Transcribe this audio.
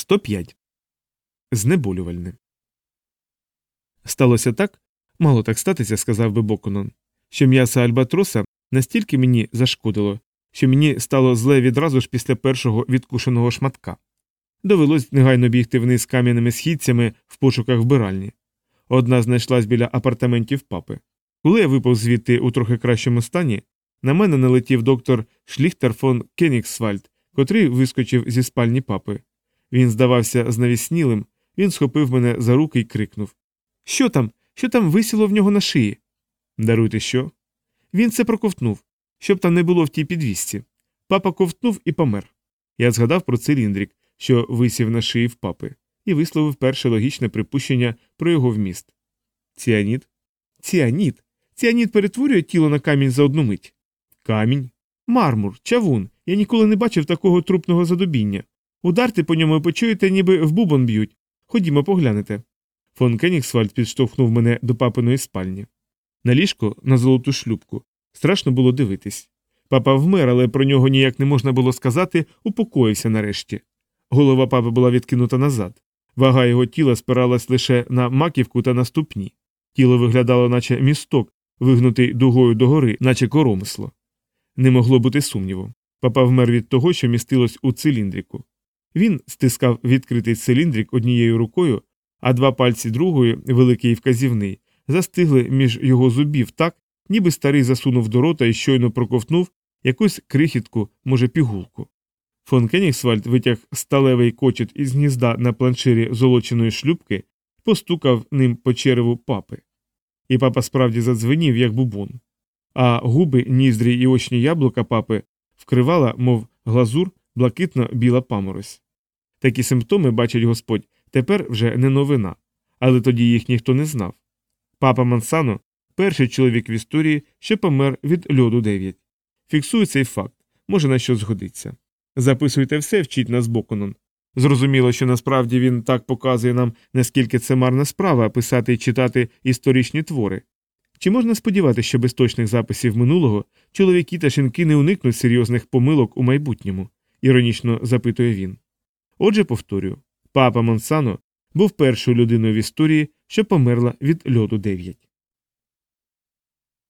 105. Знеболювальне. Сталося так, мало так статися, сказав би Боконон, що м'ясо альбатроса настільки мені зашкодило, що мені стало зле відразу ж після першого відкушеного шматка. Довелось негайно бігти вниз кам'яними східцями в пошуках вбиральні. Одна знайшлась біля апартаментів папи. Коли я випав звідти у трохи кращому стані, на мене налетів доктор Шліхтер фон Кенігсвальд, котрий вискочив зі спальні папи. Він здавався знавіснілим, він схопив мене за руки і крикнув Що там? Що там висіло в нього на шиї? Даруйте що? Він це проковтнув, щоб там не було в тій підвісці. Папа ковтнув і помер. Я згадав про циліндрик, що висів на шиї в папи, і висловив перше логічне припущення про його вміст. Ціаніт? Ціаніт. Ціаніт перетворює тіло на камінь за одну мить. Камінь? Мармур, чавун. Я ніколи не бачив такого трупного задобіння. Ударте по ньому і почуєте, ніби в бубон б'ють. Ходімо, поглянете. Фон Кенігсвальд підштовхнув мене до папиної спальні. На ліжко, на золоту шлюбку. Страшно було дивитись. Папа вмер, але про нього ніяк не можна було сказати, упокоївся нарешті. Голова папи була відкинута назад. Вага його тіла спиралась лише на маківку та на ступні. Тіло виглядало, наче місток, вигнутий дугою догори, наче коромисло. Не могло бути сумніву. Папа вмер від того, що містилось у циліндріку. Він стискав відкритий циліндрик однією рукою, а два пальці другої, великий і вказівний, застигли між його зубів так, ніби старий засунув до рота і щойно проковтнув якусь крихітку, може, пігулку. Фон Кенігсвальд витяг сталевий кочет із гнізда на планширі золоченої шлюбки постукав ним по череву папи. І папа справді задзвенів, як бубон. А губи, ніздрі і очні яблука папи вкривала, мов глазур, блакитно біла паморозь. Такі симптоми, бачить Господь, тепер вже не новина, але тоді їх ніхто не знав. Папа Мансано перший чоловік в історії, що помер від льоду 9. Фіксую цей факт, може на що згодиться. Записуйте все, вчить нас Боконон. Зрозуміло, що насправді він так показує нам, наскільки це марна справа писати і читати історичні твори. Чи можна сподіватися, що без точних записів минулого чоловіки та жінки не уникнуть серйозних помилок у майбутньому? Іронічно запитує він. Отже, повторюю, папа Монсано був першою людиною в історії, що померла від льоду 9.